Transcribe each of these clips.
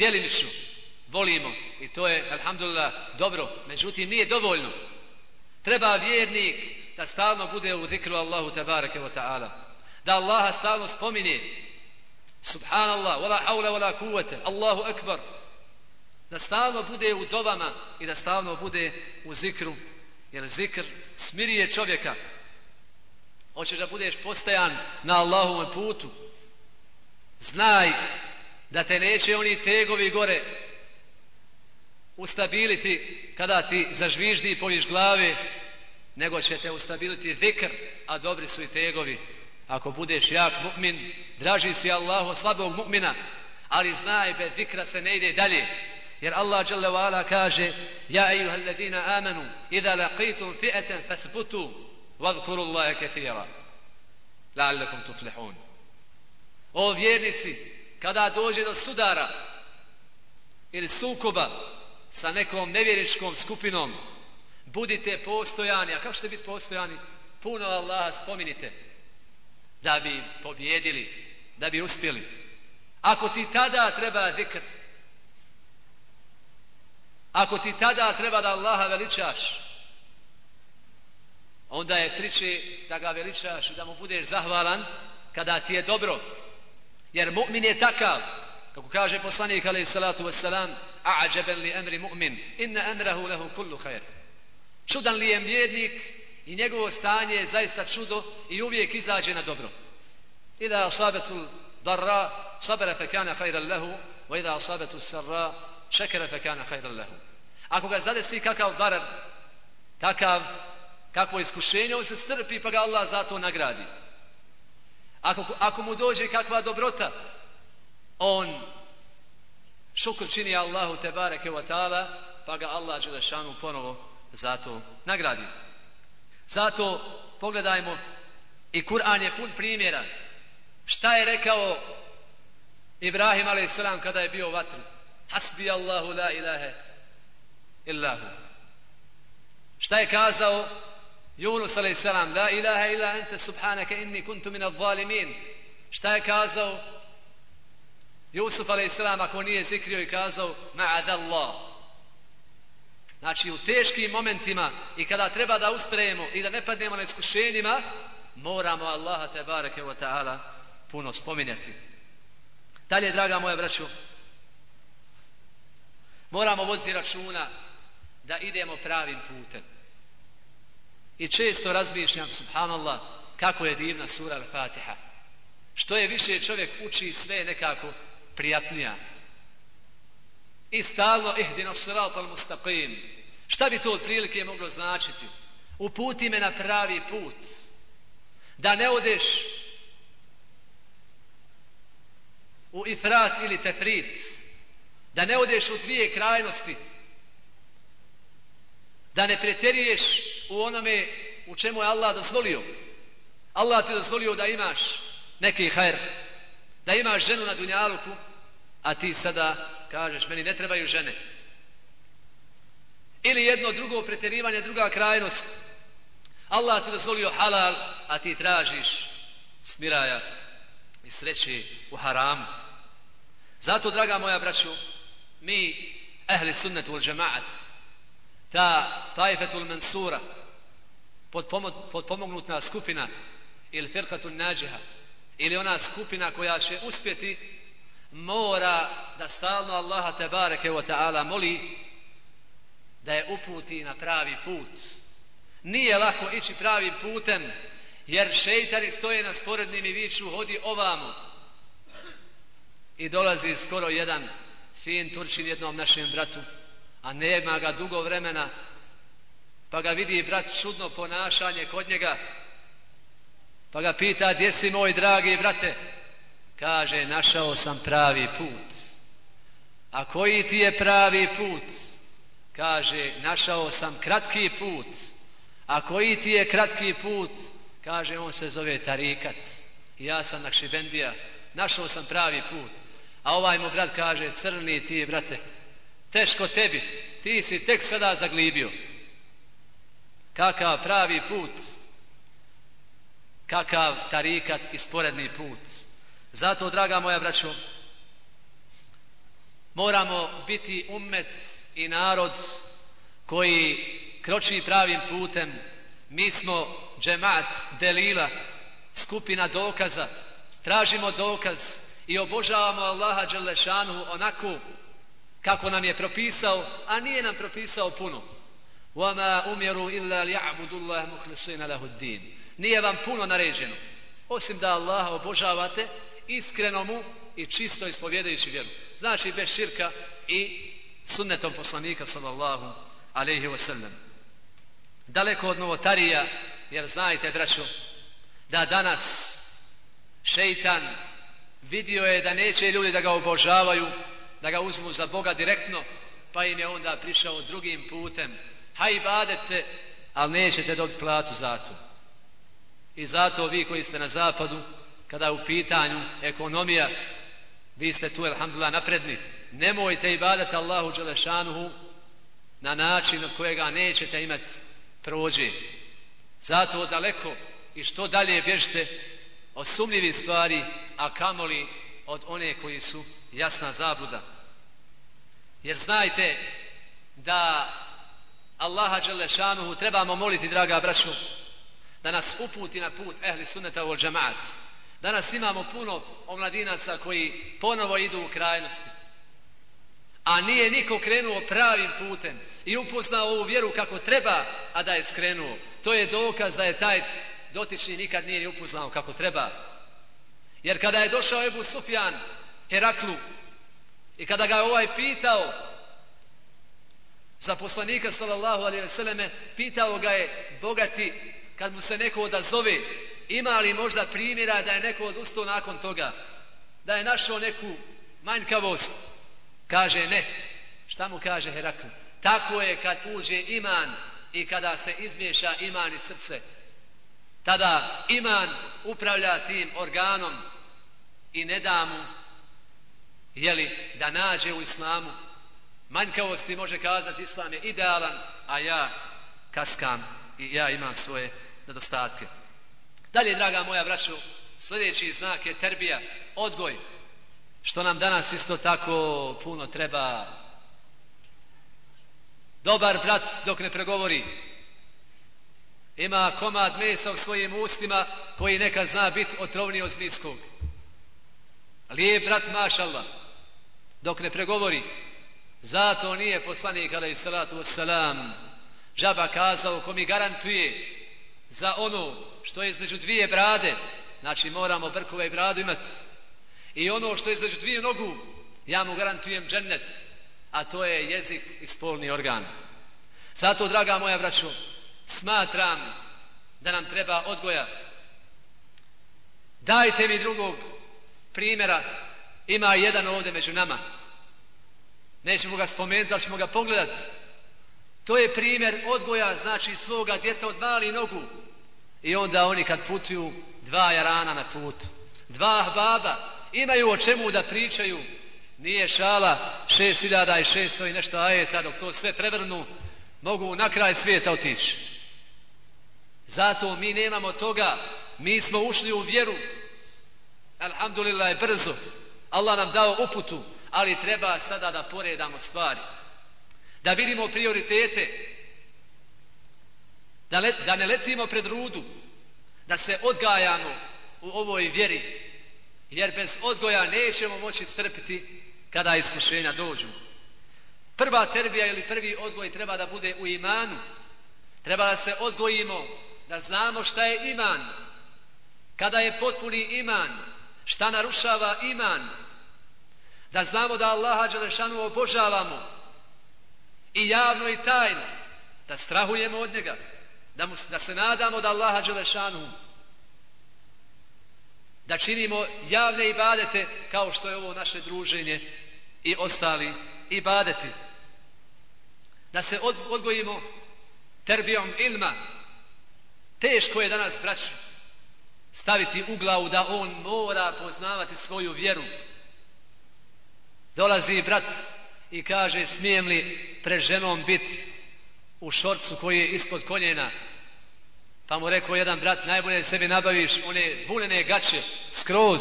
djelimično volimo i to je, alhamdulillah, dobro. Međutim, nije dovoljno. Treba vjernik da stalno bude u zikru Allahu tabareke wa ta'ala. Da Allaha stalno spominje. Subhanallah, wala hawla wala kuvvete, Allahu akbar. Da stalno bude u dobama i da stalno bude u zikru. Jer zikr smirije čovjeka. Hoćeš da budeš postajan na Allahovom putu. Znaj da te neće oni tegovi gore ustabiliti kada ti zažviždi i poviš glave, nego će te ustabiliti zikr, a dobri su i tegovi. Ako budeš jak mu'min, draži si Allahu slabog mu'mina, ali znaj, bez zikra se ne ide dalje. Jer Allah dželle ve kaže: "Ja ejuhellezina amanu, idza laqitum fi'atan fasbutu wadhkuru Allaha katira la'allakum tuflihun." O vjernici, kada dođe do sudara ili sukoba sa nekom nevjeričkom skupinom, budite postojani. A kako ćete biti postojani? Puno Allaha spominite da bi pobjedili, da bi uspjeli. Ako ti tada treba zikr, ako ti tada treba da Allaha veličaš, onda je priče da ga veličaš i da mu budeš zahvalan kada ti je dobro. Jer mu'min je takav, kako kaže poslanik alaih salatu wassalam, a'ađeben li emri mu'min, inna emrahu lehu kullu khair. Čudan li je vjernik i njegovo stanje je zaista čudo i uvijek izađe na dobro. Ida asabetul darra, sabere fe kana khairan lehu, wa ida asabetul sarra, šekere fe kana khairan lehu. Ako ga zadesi kakav darar, takav, kakvo iskušenje, on se strpi pa ga Allah zato nagradi. Ako, ako mu dođe kakva dobrota, on šukr čini Allahu te bareke wa ta'ala, pa ga Allah Đelešanu ponovo zato nagradi. Zato pogledajmo i Kur'an je pun primjera. Šta je rekao Ibrahim a.s. kada je bio u vatri? Hasbi Allahu la ilahe illahu. Šta je kazao Yunus a.s. La ilaha illa ente subhanaka inni kuntu min al-zalimin. Šta je kazao Jusuf a.s. ako nije zikrio i kazao ma'adallah. Znači u teškim momentima i kada treba da ustrajemo i da ne padnemo na iskušenjima, moramo Allaha te bareke wa ta'ala puno spominjati. Dalje, draga moja braćo, moramo voditi računa da idemo pravim putem. I često razmišljam, subhanallah, kako je divna sura Al-Fatiha. Što je više čovjek uči sve nekako prijatnija. I stalno ihdino sirat al mustaqim. Šta bi to od prilike moglo značiti? Uputi me na pravi put. Da ne odeš u ifrat ili tefrit. Da ne odeš u dvije krajnosti. Da ne pretjeriješ u onome u čemu je Allah dozvolio. Allah ti dozvolio da imaš neki hajr. Da imaš ženu na dunjaluku a ti sada kažeš meni ne trebaju žene. Ili jedno drugo pretjerivanje, druga krajnost. Allah ti dozvolio halal, a ti tražiš smiraja i sreće u haramu. Zato, draga moja braću, mi, ehli sunnetu ul džemaat, ta tajfetul mensura, podpomognutna skupina ili firkatul nađeha, ili ona skupina koja će uspjeti mora da stalno Allaha te bareke wa ta'ala moli da je uputi na pravi put. Nije lako ići pravim putem, jer šeitari stoje na sporednim i viču, hodi ovamo. I dolazi skoro jedan fin Turčin jednom našem bratu, a nema ga dugo vremena, pa ga vidi brat čudno ponašanje kod njega, pa ga pita, gdje si moj dragi brate? kaže našao sam pravi put. A koji ti je pravi put? Kaže našao sam kratki put. A koji ti je kratki put? Kaže on se zove Tarikat. I ja sam Nakšibendija. Našao sam pravi put. A ovaj mu brat kaže crni ti brate. Teško tebi. Ti si tek sada zaglibio. Kakav pravi put? Kakav tarikat i sporedni put? Zato, draga moja braćo, Moramo biti ummet i narod koji kroči pravim putem. Mi smo džemat, delila, skupina dokaza. Tražimo dokaz i obožavamo Allaha Đelešanu onako kako nam je propisao, a nije nam propisao puno. وَمَا أُمِرُوا إِلَّا لِيَعْبُدُ اللَّهَ مُخْلِصِينَ لَهُ الدِّينَ Nije vam puno naređeno, osim da Allaha obožavate iskreno mu i čisto ispovjedajući vjeru. Znači bez širka i sunnetom poslanika sallallahu alaihi wa sallam. Daleko od novotarija, jer znajte, braćo, da danas šeitan vidio je da neće ljudi da ga obožavaju, da ga uzmu za Boga direktno, pa im je onda prišao drugim putem. Haj badete, ali nećete dobiti platu za to. I zato vi koji ste na zapadu, kada je u pitanju ekonomija, vi ste tu, alhamdulillah, napredni, nemojte ibadati Allahu Đelešanuhu na način od kojega nećete imati prođe. Zato daleko i što dalje bježite od sumljivih stvari, a kamoli od one koji su jasna zabluda. Jer znajte da Allaha Đelešanuhu trebamo moliti, draga braću, da nas uputi na put ehli sunneta u džamaat. Danas imamo puno omladinaca koji ponovo idu u krajnosti. A nije niko krenuo pravim putem i upoznao ovu vjeru kako treba, a da je skrenuo. To je dokaz da je taj dotični nikad nije upoznao kako treba. Jer kada je došao Ebu Sufjan Heraklu i kada ga je ovaj pitao za poslanika sallallahu alaihi vseleme, pitao ga je bogati kad mu se neko odazove, ima li možda primjera da je neko odustao nakon toga, da je našao neku manjkavost, kaže ne. Šta mu kaže Herakl? Tako je kad uđe iman i kada se izmiješa iman i srce. Tada iman upravlja tim organom i ne da mu jeli, da nađe u islamu manjkavosti može kazati islam je idealan, a ja kaskam i ja imam svoje nedostatke. Dalje, draga moja braćo, sljedeći znak je terbija, odgoj, što nam danas isto tako puno treba. Dobar brat dok ne pregovori, ima komad mesa u svojim ustima koji neka zna biti otrovniji od zmijskog. Lijep brat mašallah, dok ne pregovori, zato nije poslanik alaih salatu wassalam, žaba kazao ko mi garantuje za ono što je između dvije brade, znači moramo brkove i bradu imati, i ono što je između dvije nogu, ja mu garantujem džennet, a to je jezik i spolni organ. Zato, draga moja braćo, smatram da nam treba odgoja. Dajte mi drugog primjera, ima jedan ovdje među nama. Nećemo ga spomenuti, ali ćemo ga pogledati. To je primjer odgoja, znači svoga djeta od mali nogu. I onda oni kad putuju, dva jarana na putu. Dva baba imaju o čemu da pričaju. Nije šala šest hiljada i šesto i nešto ajeta, dok to sve prevrnu, mogu na kraj svijeta otići. Zato mi nemamo toga. Mi smo ušli u vjeru. Alhamdulillah je brzo. Allah nam dao uputu, ali treba sada da poredamo stvari da vidimo prioritete, da, let, da ne letimo pred rudu, da se odgajamo u ovoj vjeri, jer bez odgoja nećemo moći strpiti kada iskušenja dođu. Prva terbija ili prvi odgoj treba da bude u imanu. Treba da se odgojimo, da znamo šta je iman, kada je potpuni iman, šta narušava iman, da znamo da Allaha Đelešanu obožavamo, i javno i tajno, da strahujemo od njega, da, mu, da se nadamo da Allaha Đelešanu, da činimo javne ibadete kao što je ovo naše druženje i ostali ibadeti. Da se odgojimo terbijom ilma. Teško je danas, braću, staviti u glavu da on mora poznavati svoju vjeru. Dolazi brat i kaže smijem li pre ženom bit u šorcu koji je ispod koljena pa mu rekao jedan brat najbolje sebi nabaviš one vunene gaće skroz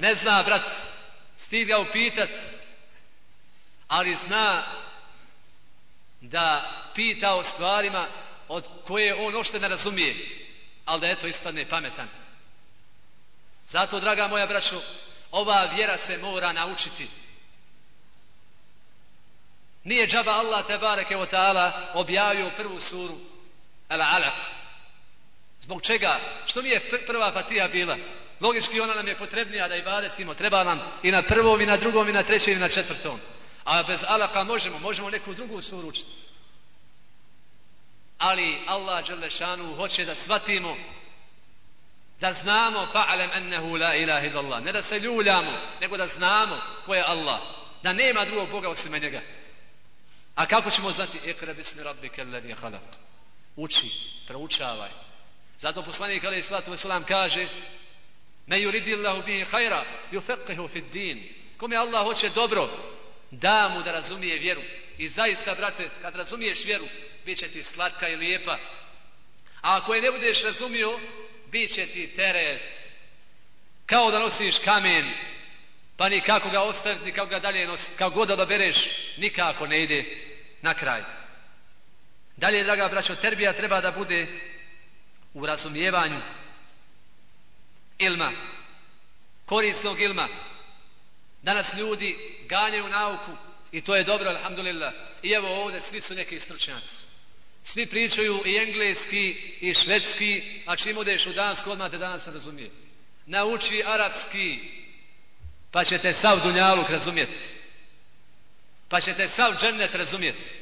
ne zna brat stiga upitat, ali zna da pita o stvarima od koje on ošte ne razumije, ali da eto ispadne pametan. Zato, draga moja braćo, ova vjera se mora naučiti. Nije džaba Allah te bareke o ta'ala objavio prvu suru Al Alaq. Zbog čega? Što nije prva fatija bila? Logički ona nam je potrebnija da ibadetimo. Treba nam i na prvom, i na drugom, i na trećem, i na četvrtom. A bez alaka možemo, možemo neku drugu suru učiti. Ali Allah Đelešanu hoće da shvatimo da znamo fa'alem ennehu la ilaha illallah. Ne da se ljuljamo, nego da znamo ko je Allah. Da nema drugog Boga osim njega. A kako ćemo znati? Ikra bismi rabbike alladhi halak. Uči, proučavaj. Zato poslanik alaih salatu wasalam kaže Me yuridillahu bihi hajra, yufaqihu fid din. Kome Allah hoće dobro, da mu da razumije vjeru. I zaista, brate, kad razumiješ vjeru, bit će ti slatka i lijepa. A ako je ne budeš razumio, bit će ti teret. Kao da nosiš kamen, pa ni kako ga ostaviti, ni kako ga dalje nositi. Kao god da dobereš, nikako ne ide na kraj. Dalje, draga braćo, terbija treba da bude u razumijevanju ilma, korisnog ilma. Danas ljudi ganjaju nauku i to je dobro, alhamdulillah. I evo ovdje svi su neki stručnjaci. Svi pričaju i engleski i švedski, a čim odeš u Dansku, odmah te danas ne razumije. Nauči arapski, pa ćete sav dunjaluk razumjeti. Pa ćete sav džennet razumjeti.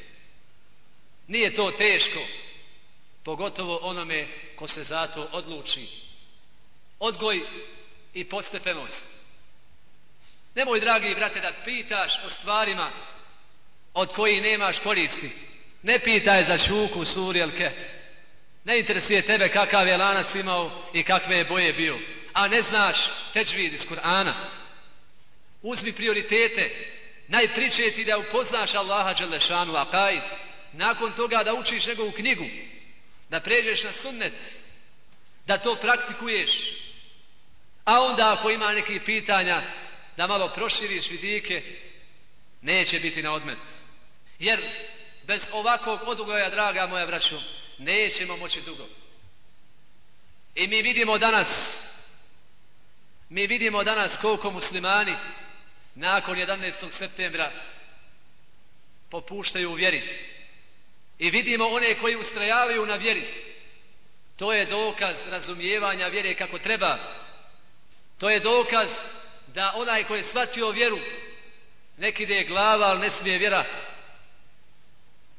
Nije to teško, pogotovo onome ko se zato odluči. Odgoj i postepenost. Nemoj, dragi brate, da pitaš o stvarima od koji nemaš koristi. Ne pitaj za čuku suri el kef. Ne interesuje tebe kakav je lanac imao i kakve je boje bio. A ne znaš teđvid iz Kur'ana. Uzmi prioritete. Najpriče ti da upoznaš Allaha Đelešanu Akaid. Nakon toga da učiš njegovu knjigu. Da pređeš na sunnet. Da to praktikuješ. A onda ako ima neki pitanja da malo proširiš vidike, neće biti na odmet. Jer bez ovakvog odgoja, draga moja braćo, nećemo moći dugo. I mi vidimo danas, mi vidimo danas koliko muslimani nakon 11. septembra popuštaju u vjeri. I vidimo one koji ustrajavaju na vjeri. To je dokaz razumijevanja vjere kako treba. To je dokaz da onaj koji je shvatio vjeru neki ide je glava, ali ne smije vjera.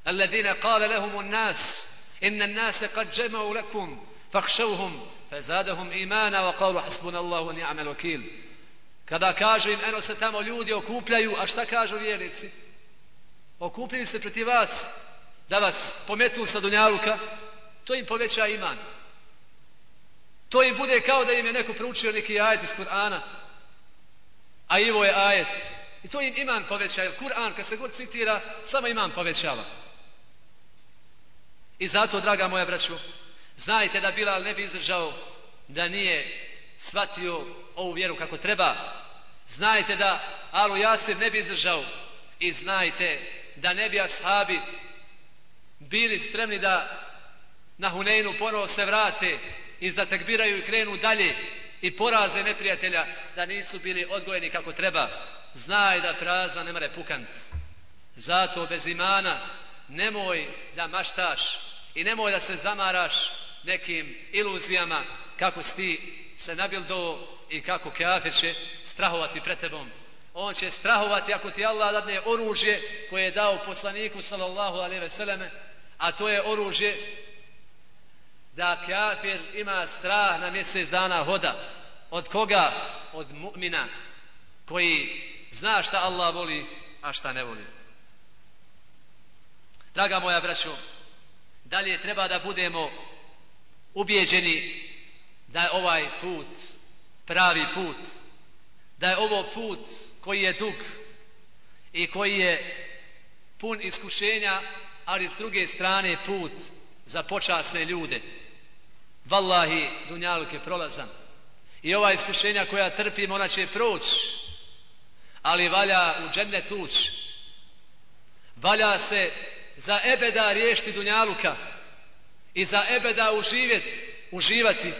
الذين قال لهم الناس إن الناس قد جمعوا لكم فاخشوهم فزادهم fazadahum imana wa kalu hasbuna Allahu ni'amal. Kada kažu im, eno se tamo ljudi okupljaju, a šta kažu vjernici? Okupljaju se protiv vas da vas pometu sa dunjaluka, to im poveća iman. To im bude kao da im je neko proučio neki ajet iz Kur'ana, a ivo je ajet. I to im iman poveća, jer Kur'an kad se god citira, samo iman povećava. I zato, draga moja braću, znajte da Bilal ne bi izdržao da nije shvatio ovu vjeru kako treba. Znajte da Alu Jasir ne bi izdržao i znajte da ne bi ashabi bili spremni da na Huneinu ponovo se vrate i zatekbiraju i krenu dalje i poraze neprijatelja da nisu bili odgojeni kako treba. Znaj da praza ne mare pukant. Zato bez imana nemoj da maštaš i nemoj da se zamaraš nekim iluzijama kako si ti se nabil do i kako kafir će strahovati pred tebom. On će strahovati ako ti Allah dadne oružje koje je dao poslaniku sallallahu alaihi ve selleme, a to je oružje da kafir ima strah na mjesec dana hoda. Od koga? Od mu'mina koji zna šta Allah voli, a šta ne voli. Draga moja braćo, dalje treba da budemo ubijeđeni da je ovaj put pravi put, da je ovo put koji je dug i koji je pun iskušenja, ali s druge strane put za počasne ljude. Wallahi, dunjaluk je prolazan. I ova iskušenja koja trpimo, ona će proći. ali valja u džennet tuć. Valja se za ebeda riješiti dunjaluka i za ebeda uživjet, uživati,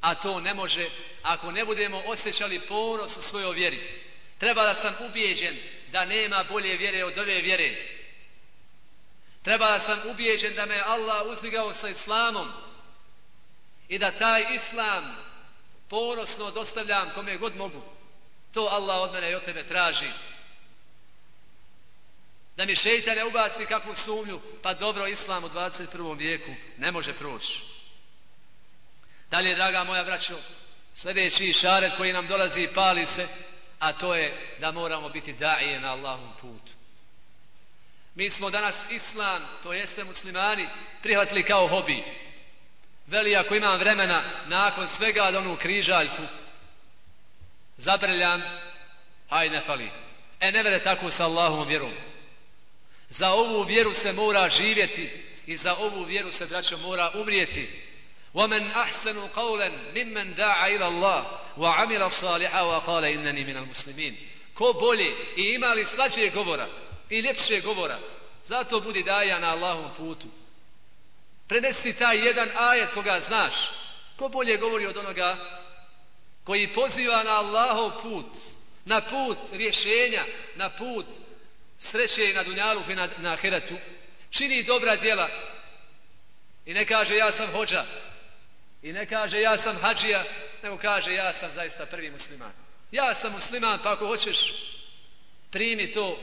a to ne može ako ne budemo osjećali ponos u svojoj vjeri. Treba da sam ubijeđen da nema bolje vjere od ove vjere. Treba da sam ubijeđen da me Allah uzdigao sa islamom i da taj islam ponosno dostavljam kome god mogu. To Allah od mene i od tebe traži. Da mi šeitan ne ubaci kakvu sumnju, pa dobro islam u 21. vijeku ne može proći. Dalje, draga moja braćo, sljedeći šaret koji nam dolazi i pali se, a to je da moramo biti daje na Allahom putu. Mi smo danas islam, to jeste muslimani, prihvatili kao hobi. Veli, ako imam vremena, nakon svega da onu križaljku, zabrljam, haj ne fali. E ne vede tako sa Allahom vjerom. Za ovu vjeru se mora živjeti i za ovu vjeru se, braćo, mora umrijeti. ومن أحسن قولا ممن دعا إلى الله وعمل صالحا وقال إنني من المسلمين ko bolje i ima li slađe govora i ljepše govora zato budi daja na Allahom putu prenesi taj jedan ajet koga znaš ko bolje govori od onoga koji poziva na Allahov put na put rješenja na put sreće na dunjalu i na, na ahiretu čini dobra djela i ne kaže ja sam hođa I ne kaže ja sam hađija, nego kaže ja sam zaista prvi musliman. Ja sam musliman, pa ako hoćeš primi to.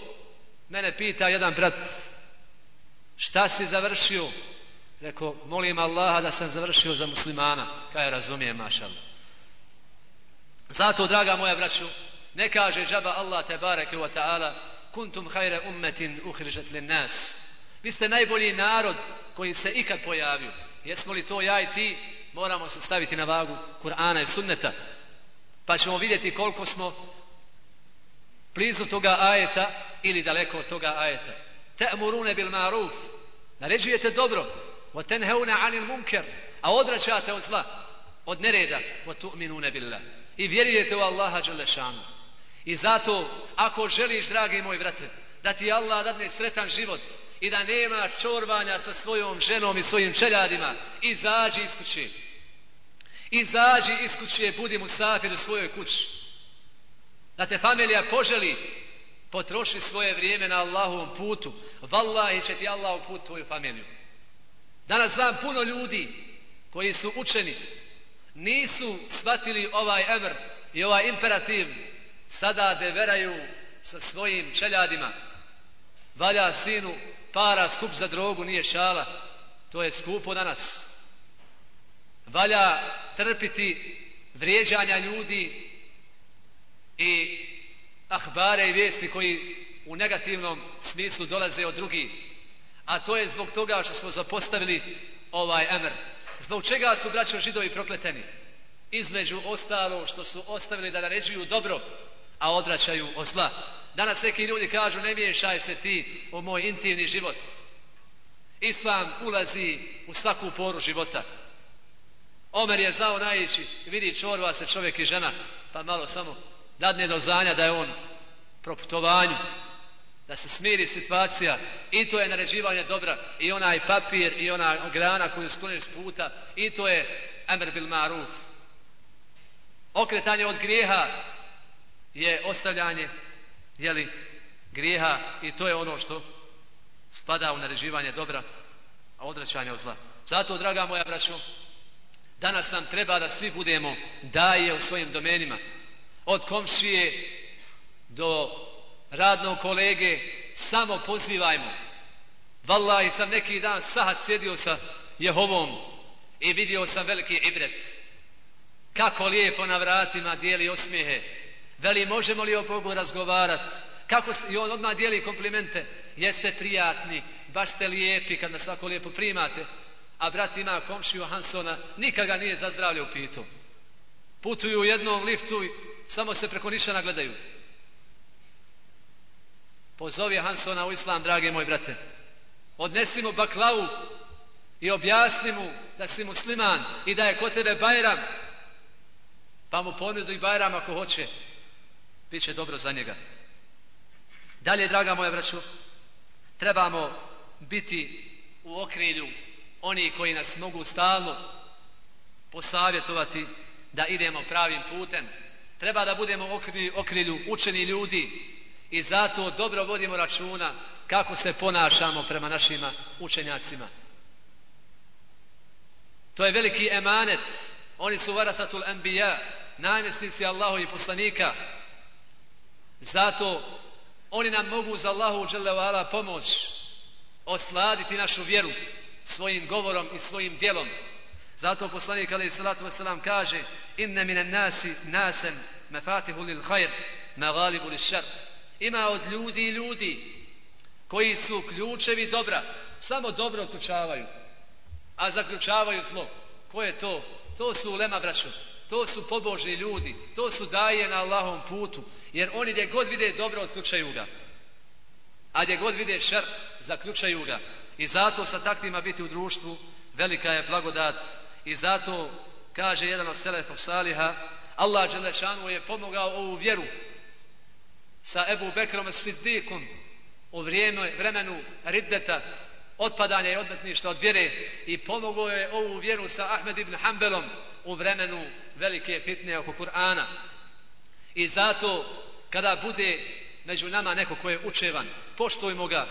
Mene pita jedan brat, šta si završio? Rekao, molim Allaha da sam završio za muslimana. Kaj razumijem, mašal. Zato, draga moja braću, ne kaže džaba Allah te bareke wa ta'ala kuntum hajre ummetin uhrižet li nas. Vi ste najbolji narod koji se ikad pojavio. Jesmo li to ja i ti? moramo se staviti na vagu Kur'ana i sunneta. Pa ćemo vidjeti koliko smo blizu toga ajeta ili daleko od toga ajeta. Te'murune bil ma'ruf. Naređujete dobro. Wa tenheuna anil munker a odraćate od zla od nereda. Wa tu'minune billah. I vjerujete u Allaha Đalešanu i zato ako želiš dragi moj brate da ti Allah dadne sretan život i da nema čorvanja sa svojom ženom i svojim čeljadima, izađi iz kuće. Izađi iz kuće, budi musafir u svojoj kući. Da te familija poželi, potroši svoje vrijeme na Allahovom putu. Wallahi će ti Allah put tvoju familiju. Danas znam puno ljudi koji su učeni, nisu shvatili ovaj emr i ovaj imperativ, sada deveraju sa svojim čeljadima. Valja sinu para skup za drogu nije šala. To je skupo danas. Valja trpiti vrijeđanja ljudi i ahbare i vijesti koji u negativnom smislu dolaze od drugih. A to je zbog toga što smo zapostavili ovaj emr. Zbog čega su braćo židovi prokleteni? Između ostalo što su ostavili da naređuju dobro, a odraćaju od zla. Danas neki ljudi kažu ne miješaj se ti u moj intimni život. Islam ulazi u svaku poru života. Omer je znao najići, vidi čorva se čovjek i žena, pa malo samo dadne do zanja da je on proputovanju, da se smiri situacija i to je naređivanje dobra i onaj papir i ona grana koju skloniš s puta i to je Emer bil Maruf. Okretanje od grijeha je ostavljanje jeli, grijeha i to je ono što spada u nareživanje dobra, a odraćanje od zla. Zato, draga moja braćo, danas nam treba da svi budemo daje u svojim domenima. Od komšije do radnog kolege samo pozivajmo. Wallahi, sam neki dan sahat sjedio sa Jehovom i vidio sam veliki ibret. Kako lijepo na vratima dijeli osmijehe Veli, možemo li o Bogu razgovarat? Kako, I on odmah dijeli komplimente. Jeste prijatni, baš ste lijepi kad nas svako lijepo primate. A brat ima komšiju Hansona, nikaga nije za zdravlje upitao. Putuju u jednom liftu samo se preko niša gledaju. Pozovi Hansona u islam, drage moj brate. Odnesi mu baklavu i objasni mu da si musliman i da je kod tebe bajram. Pa mu ponudu i bajram ako hoće bit će dobro za njega. Dalje, draga moja braćo, trebamo biti u okrilju oni koji nas mogu stalno posavjetovati da idemo pravim putem. Treba da budemo u okrilju učeni ljudi i zato dobro vodimo računa kako se ponašamo prema našima učenjacima. To je veliki emanet. Oni su varatatul anbiya, namjesnici Allahu i poslanika. Zato oni nam mogu za Allahu dželle pomoć osladiti našu vjeru svojim govorom i svojim djelom. Zato poslanik alejhi salatu vesselam kaže: "Inna minan nasi nasan mefatihu lil khair, magalibu lil šar. Ima od ljudi i ljudi koji su ključevi dobra, samo dobro otključavaju, a zaključavaju zlo. Ko je to? To su ulema braćo. To su pobožni ljudi. To su daje na Allahom putu. Jer oni gdje god vide dobro, otključaju ga. A gdje god vide šer, zaključaju ga. I zato sa takvima biti u društvu velika je blagodat. I zato kaže jedan od selefog saliha, Allah Đelešanu je pomogao ovu vjeru sa Ebu Bekrom i Siddiqom u vrijeme, vremenu riddeta, otpadanja i odmetništa od vjere i pomogao je ovu vjeru sa Ahmed ibn Hanbelom u vremenu velike fitne oko Kur'ana. I zato kada bude među nama neko ko je učevan, poštojmo ga,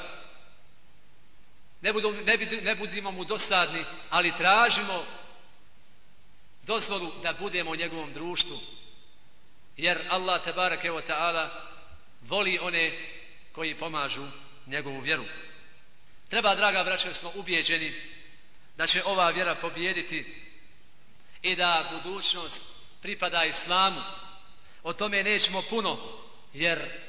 ne, budu, ne, ne budimo mu dosadni, ali tražimo dozvolu da budemo u njegovom društvu. Jer Allah tabarak evo ta'ala voli one koji pomažu njegovu vjeru. Treba, draga braća, smo ubijeđeni da će ova vjera pobijediti i da budućnost pripada islamu. O tome nećemo puno, jer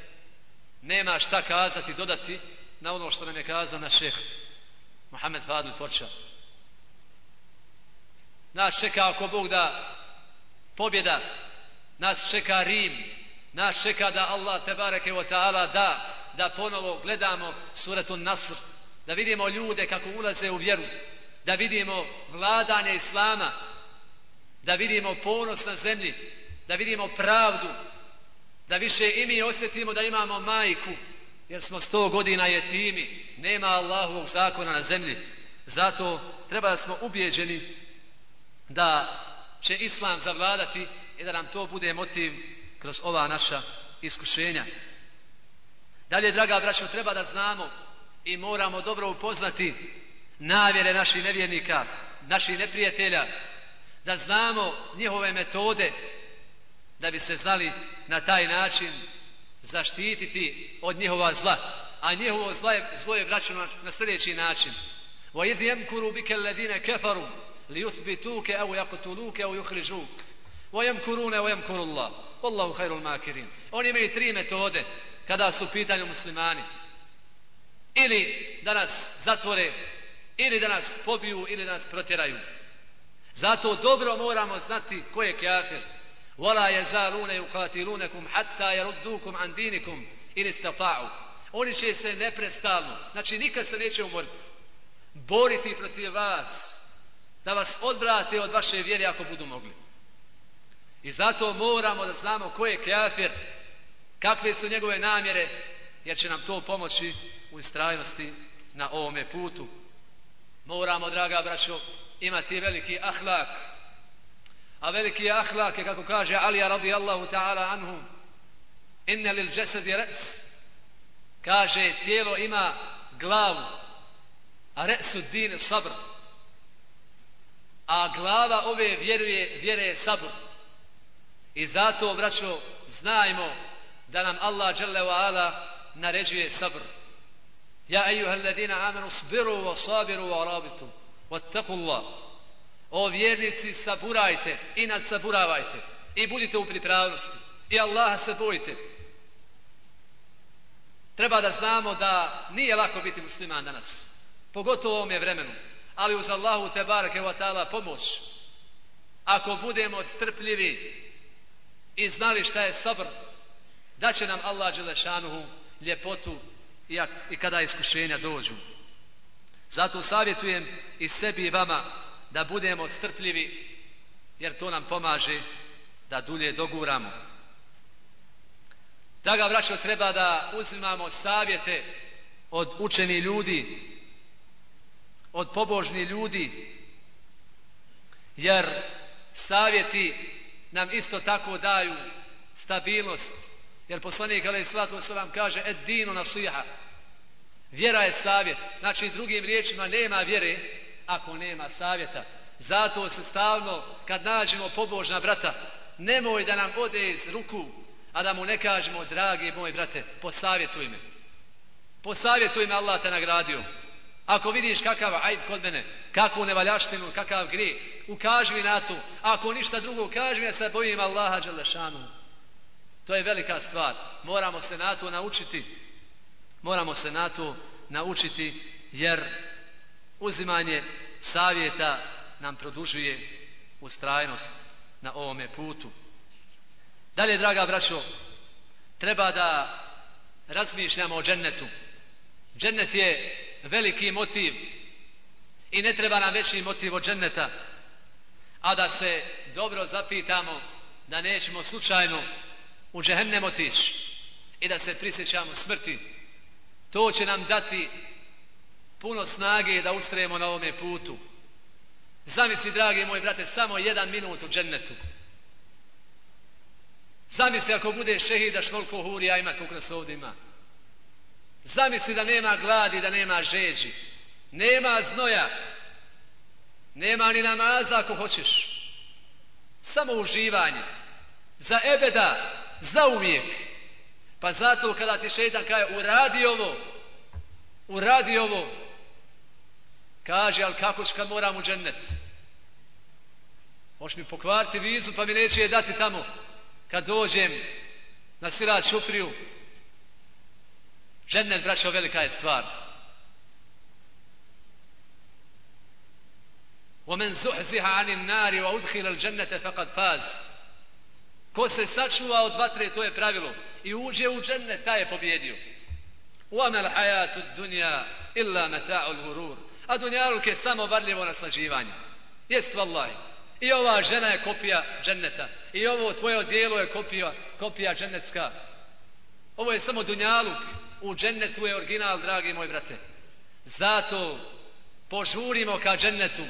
nema šta kazati, dodati na ono što nam je kazao naš šeh Mohamed Fadil Poča. Nas čeka ako Bog da pobjeda, nas čeka Rim, nas čeka da Allah te bareke ta'ala da, da ponovo gledamo suratu Nasr, da vidimo ljude kako ulaze u vjeru, da vidimo vladanje Islama, da vidimo ponos na zemlji, da vidimo pravdu, da više i mi osjetimo da imamo majku, jer smo sto godina jetimi, nema Allahovog zakona na zemlji. Zato treba da smo ubjeđeni da će Islam zavladati i da nam to bude motiv kroz ova naša iskušenja. Dalje, draga braćo, treba da znamo i moramo dobro upoznati navjere naših nevjernika, naših neprijatelja, da znamo njihove metode da bi se znali na taj način zaštititi od njihova zla. A njihovo zla je, zlo je vraćano na sljedeći način. وَإِذْ يَمْكُرُوا بِكَ الَّذِينَ كَفَرُوا لِيُثْبِتُوكَ أَوْ يَقْتُلُوكَ أَوْ يُخْرِجُوكَ وَيَمْكُرُونَ وَيَمْكُرُ اللَّهُ وَاللَّهُ خَيْرُ الْمَاكِرِينَ Oni imaju tri metode kada su u pitanju muslimani. Ili da nas zatvore, ili da nas pobiju, ili da nas protjeraju. Zato dobro moramo znati ko je kafir. ولا يزالون يقاتلونكم حتى يردوكم عن دينكم إن استطاعوا oni će se neprestalno znači nikad se neće umoriti boriti protiv vas da vas odvrate od vaše vjere ako budu mogli i zato moramo da znamo ko je kafir kakve su njegove namjere jer će nam to pomoći u istrajnosti na ovome putu moramo draga braćo imati veliki ahlak a veliki je ahlak je kako kaže Alija radijallahu ta'ala anhu. Inne lil džesedi res kaže tijelo ima glavu a resu din sabr. A glava ove vjeruje vjere je sabr. I zato braćo znajmo da nam Allah dželle ve ala naređuje sabr. Ja ejuha alladina amanu sbiru wa sabiru wa rabitu wattaku Allah O vjernici, saburajte i nadsaburavajte i budite u pripravnosti i Allaha se bojite. Treba da znamo da nije lako biti musliman danas, pogotovo u ovom je vremenu, ali uz Allahu te barake wa ta'ala pomoć. Ako budemo strpljivi i znali šta je sabr, da će nam Allah Đelešanuhu ljepotu i kada iskušenja dođu. Zato savjetujem i sebi i vama da budemo strpljivi jer to nam pomaže da dulje doguramo. Draga braćo, treba da uzimamo savjete od učeni ljudi, od pobožni ljudi, jer savjeti nam isto tako daju stabilnost. Jer poslanik alaih sallatu wasalam kaže et dinu nasiha. Vjera je savjet. Znači drugim riječima nema vjere ako nema savjeta. Zato se stalno kad nađemo pobožna brata nemoj da nam ode iz ruku a da mu ne kažemo dragi moj brate posavjetuj me. Posavjetuj me Allah te nagradio. Ako vidiš kakav ajb kod mene, kakvu nevaljaštinu, kakav gri, ukaži mi na to. Ako ništa drugo, kaži mi ja se bojim Allaha Đalešanu. To je velika stvar. Moramo se na to naučiti. Moramo se na to naučiti jer uzimanje savjeta nam produžuje ustrajnost na ovome putu. Dalje, draga braćo, treba da razmišljamo o džennetu. Džennet je veliki motiv i ne treba nam veći motiv od dženneta, a da se dobro zapitamo da nećemo slučajno u džehennem otići i da se prisjećamo smrti. To će nam dati puno snage da ustrajemo na ovome putu. Zamisli, dragi moji brate, samo jedan minut u džennetu. Zamisli ako bude šehida da hurija ima koliko nas ovdje ima. Zamisli da nema gladi, da nema žeđi. Nema znoja. Nema ni namaza ako hoćeš. Samo uživanje. Za ebeda, za uvijek. Pa zato kada ti šeitan kaže uradi ovo, uradi ovo, kaže, ali kako ću kad moram u džennet? Možeš mi pokvariti vizu pa mi neće je dati tamo kad dođem na sirat šupriju. Džennet, braćo, velika je stvar. ومن زحزح عن النار وادخل الجنه فقد فاز ko se sačuva od vatre to je pravilo i uđe u džennet taj je pobjedio وما الحياه الدنيا الا متاع الغرور a dunjaluk je samo varljivo naslađivanje. Jest vallahi. I ova žena je kopija dženneta. I ovo tvoje odijelo je kopija kopija džennetska. Ovo je samo dunjaluk. U džennetu je original dragi moj brate. Zato požurimo ka džennetu.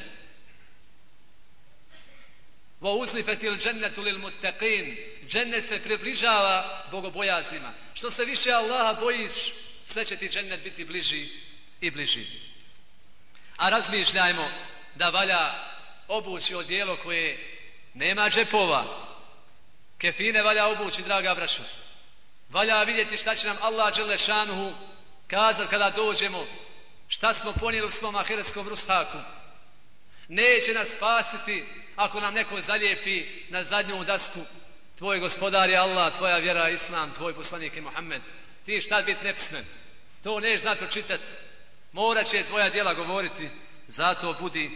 Wa uzlifetil džennetu lil muttaqin. Džennet se približava bogobojaznima. Što se više Allaha bojiš, sve će ti džennet biti bliži i bliži. A razmišljajmo da valja obući odijelo koje nema džepova. Kefine valja obući, draga braćo. Valja vidjeti šta će nam Allah Đelešanuhu kazat kada dođemo šta smo ponijeli u svom ahiretskom rustaku. Neće nas spasiti ako nam neko zalijepi na zadnju dasku tvoj gospodar je Allah, tvoja vjera je Islam, tvoj poslanik je Muhammed. Ti šta bit nepsmen? To neš znati čitati. Morat će tvoja djela govoriti. Zato budi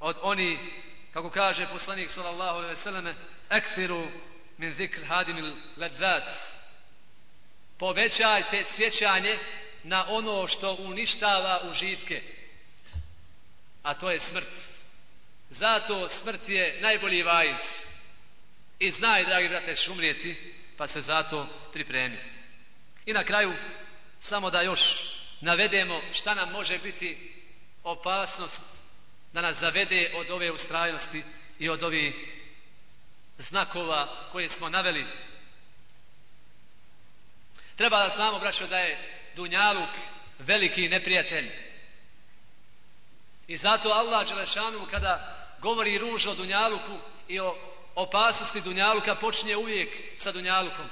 od oni, kako kaže poslanik sallallahu alaihi sallam, ekfiru min zikr hadimil ledvat. Povećajte sjećanje na ono što uništava užitke. A to je smrt. Zato smrt je najbolji vajz. I znaj, dragi brate, šumrijeti, pa se zato pripremi. I na kraju, samo da još navedemo šta nam može biti opasnost da nas zavede od ove ustrajnosti i od ovih znakova koje smo naveli. Treba da znamo, braćo, da je Dunjaluk veliki neprijatelj. I zato Allah Đelešanu kada govori ružno o Dunjaluku i o opasnosti Dunjaluka počinje uvijek sa Dunjalukom.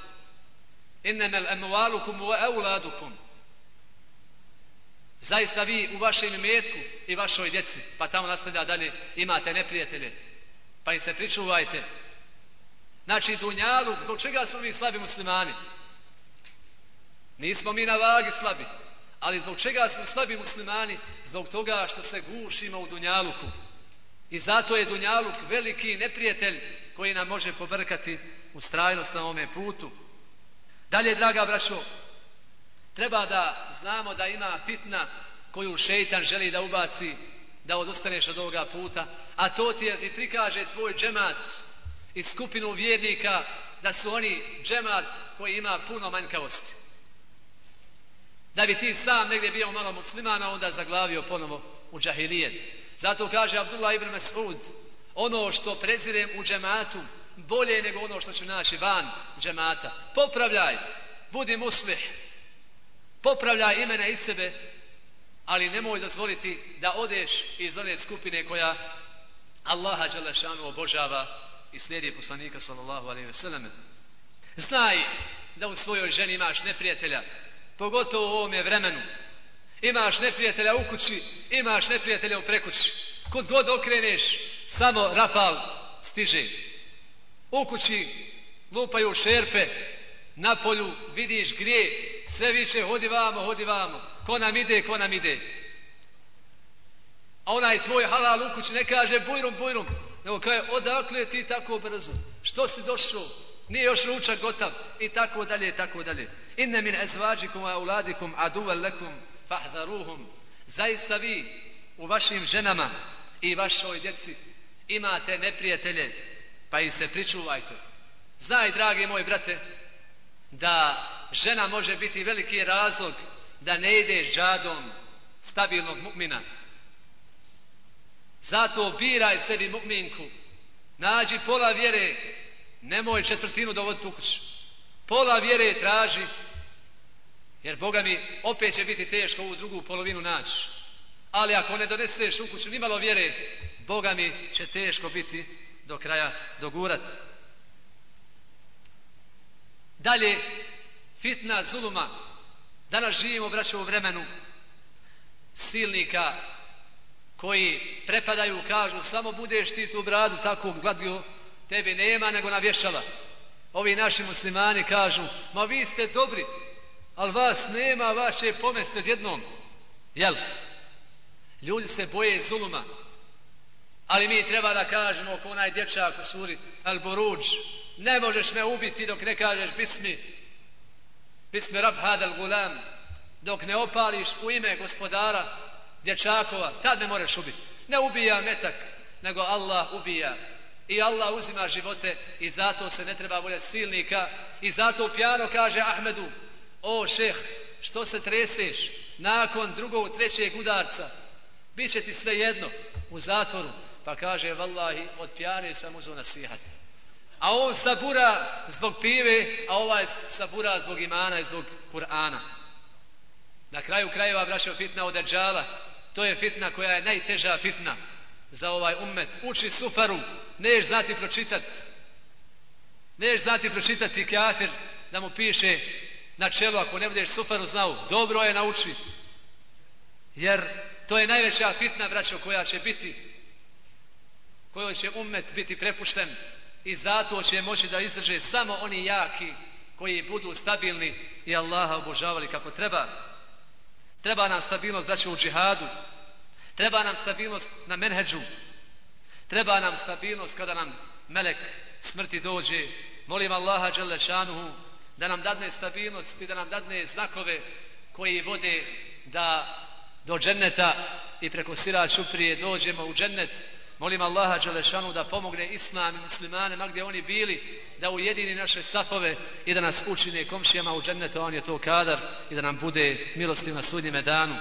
Innemel emualukum u euladukum. Zaista vi u vašem imetku i vašoj djeci, pa tamo nastavlja dalje, imate neprijatelje, pa im se pričuvajte. Znači, Dunjaluk, zbog čega smo mi slabi muslimani? Nismo mi na vagi slabi, ali zbog čega smo slabi muslimani? Zbog toga što se gušimo u Dunjaluku. I zato je Dunjaluk veliki neprijatelj koji nam može pobrkati u strajnost na ovome putu. Dalje, draga braćo, treba da znamo da ima fitna koju šeitan želi da ubaci, da odostaneš od ovoga puta, a to ti je ti prikaže tvoj džemat i skupinu vjernika da su oni džemat koji ima puno manjkavosti. Da bi ti sam negdje bio malo muslimana, onda zaglavio ponovo u džahilijet. Zato kaže Abdullah ibn Mas'ud, ono što prezirem u džematu, bolje nego ono što ću naći van džemata. Popravljaj, budi muslih, Popravlja imena iz sebe, ali nemoj dozvoliti da odeš iz one skupine koja Allaha Đalešanu obožava i slijedi poslanika sallallahu alaihi ve sellem. Znaj da u svojoj ženi imaš neprijatelja, pogotovo u ovome vremenu. Imaš neprijatelja u kući, imaš neprijatelja u prekući. Kod god okreneš, samo rapal stiže. U kući lupaju šerpe, na polju vidiš grije, sve viče hodi vamo, hodi vamo. Ko nam ide, ko nam ide. A onaj tvoj halal u kući ne kaže bujrum, bujrum, nego kaže odakle ti tako brzo? Što si došao? Nije još ručak gotov i tako dalje i tako dalje. Inne min ezvađikum a uladikum aduvel lekum fahdaruhum. Zaista vi u vašim ženama i vašoj djeci imate neprijatelje, pa i se pričuvajte. Znaj, dragi moji brate, da žena može biti veliki razlog da ne ide žadom stabilnog mu'mina. Zato biraj sebi mu'minku, nađi pola vjere, nemoj četvrtinu dovoditi u kuću. Pola vjere traži, jer Boga mi opet će biti teško ovu drugu polovinu naći. Ali ako ne doneseš u kuću nimalo vjere, Boga mi će teško biti do kraja dogurati. Dalje, fitna zuluma. Danas živimo, braćo, u vremenu silnika koji prepadaju, kažu, samo budeš ti tu bradu tako gladio, tebe nema nego navješala. Ovi naši muslimani kažu, ma vi ste dobri, ali vas nema, vas će pomesti jednom. Jel? Ljudi se boje zuluma. Ali mi treba da kažemo ko onaj dječak u suri Al-Buruđ, ne možeš me ubiti dok ne kažeš bismi, bismi rab hadal gulam, dok ne opališ u ime gospodara dječakova, tad me moreš ubiti. Ne ubija metak, nego Allah ubija. I Allah uzima živote i zato se ne treba voljeti silnika i zato pjano kaže Ahmedu, o šeh, što se treseš nakon drugog, trećeg udarca, Biće ti sve jedno u zatvoru, pa kaže, vallahi, od pjane sam uzao nasihat. A on sabura zbog pive, a ovaj sabura zbog imana i zbog Kur'ana. Na kraju krajeva, braćo, fitna od Dajjala, to je fitna koja je najteža fitna za ovaj ummet. Uči sufaru, neš znati pročitat. Neš znati pročitati kafir da mu piše na čelu, ako ne budeš sufaru znao, dobro je nauči. Jer to je najveća fitna, braćo, koja će biti, kojoj će ummet biti prepušten i zato će moći da izdrže samo oni jaki koji budu stabilni i Allaha obožavali kako treba. Treba nam stabilnost da u džihadu. Treba nam stabilnost na menheđu. Treba nam stabilnost kada nam melek smrti dođe. Molim Allaha Đelešanuhu da nam dadne stabilnost i da nam dadne znakove koji vode da do dženneta i preko sira čuprije dođemo u džennet Molim Allaha Đelešanu da pomogne islam i muslimane, ma gdje oni bili, da ujedini naše safove i da nas učine komšijama u džennetu, on je to kadar, i da nam bude milostiv na sudnjime danu.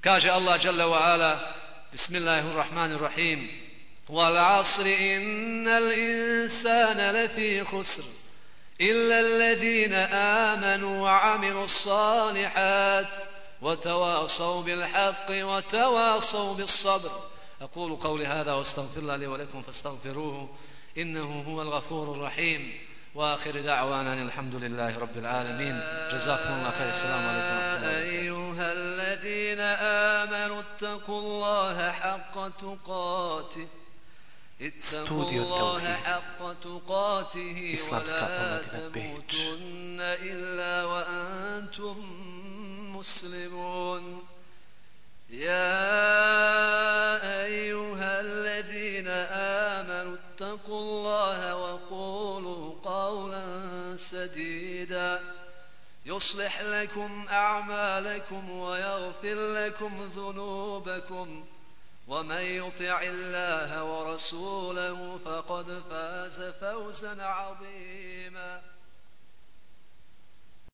Kaže Allah Đele wa ala, Bismillahirrahmanirrahim, والعصر إن الإنسان لفي إلا الذين آمنوا وعملوا الصالحات وتواصوا بالحق وتواصوا بالصبر أقول قولي هذا واستغفر الله لي ولكم فاستغفروه إنه هو الغفور الرحيم. وآخر دعوانا الحمد لله رب العالمين. جزاكم الله خير. السلام عليكم ورحمة الله أيها الذين آمنوا اتقوا الله حق تقاته. اتقوا الله حق تقاته ولا تموتن إلا وأنتم مسلمون. يا أيها الذين آمنوا اتقوا الله وقولوا قولا سديدا. يصلح لكم أعمالكم ويغفر لكم ذنوبكم. ومن يطع الله ورسوله فقد فاز فوزا عظيما.